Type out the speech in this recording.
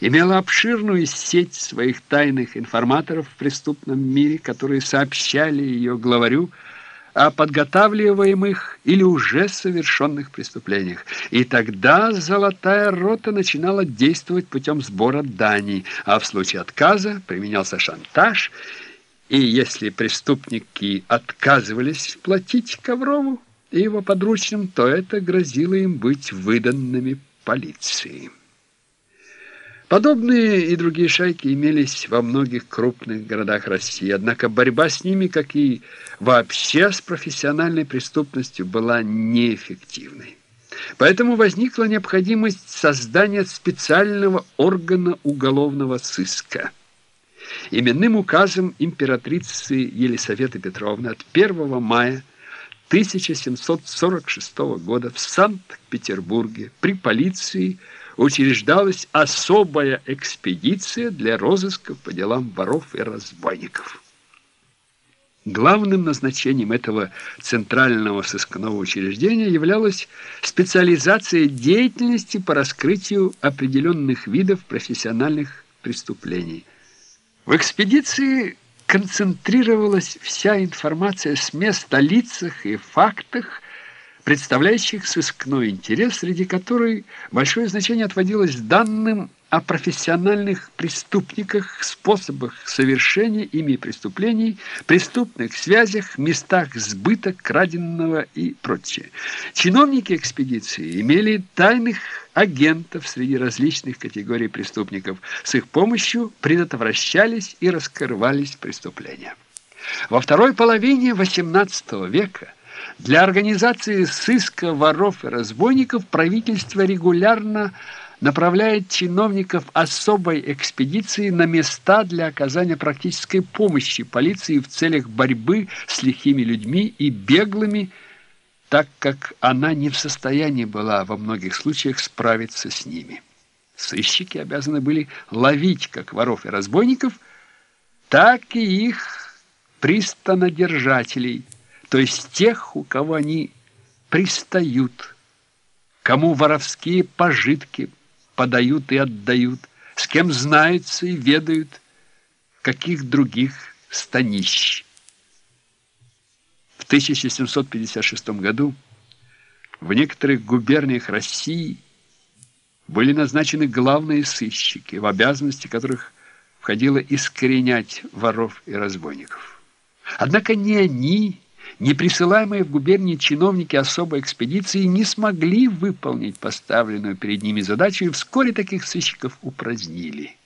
имела обширную сеть своих тайных информаторов в преступном мире, которые сообщали ее главарю о подготавливаемых или уже совершенных преступлениях. И тогда «Золотая рота» начинала действовать путем сбора дани, а в случае отказа применялся шантаж, и если преступники отказывались платить Коврову и его подручным, то это грозило им быть выданными полиции. Подобные и другие шайки имелись во многих крупных городах России, однако борьба с ними, как и вообще с профессиональной преступностью, была неэффективной. Поэтому возникла необходимость создания специального органа уголовного сыска. Именным указом императрицы Елисаветы Петровны от 1 мая 1746 года в Санкт-Петербурге при полиции учреждалась особая экспедиция для розысков по делам воров и разбойников. Главным назначением этого центрального сыскного учреждения являлась специализация деятельности по раскрытию определенных видов профессиональных преступлений. В экспедиции концентрировалась вся информация с мест о лицах и фактах, представляющих сыскной интерес, среди которой большое значение отводилось данным о профессиональных преступниках, способах совершения ими преступлений, преступных связях, местах сбыта краденного и прочее. Чиновники экспедиции имели тайных агентов среди различных категорий преступников. С их помощью предотвращались и раскрывались преступления. Во второй половине XVIII века для организации сыска воров и разбойников правительство регулярно направляет чиновников особой экспедиции на места для оказания практической помощи полиции в целях борьбы с лихими людьми и беглыми, так как она не в состоянии была во многих случаях справиться с ними. Сыщики обязаны были ловить как воров и разбойников, так и их пристанодержателей – то есть тех, у кого они пристают, кому воровские пожитки подают и отдают, с кем знаются и ведают, каких других станищ. В 1756 году в некоторых губерниях России были назначены главные сыщики, в обязанности которых входило искоренять воров и разбойников. Однако не они Неприсылаемые в губернии чиновники особой экспедиции не смогли выполнить поставленную перед ними задачу, и вскоре таких сыщиков упразднили.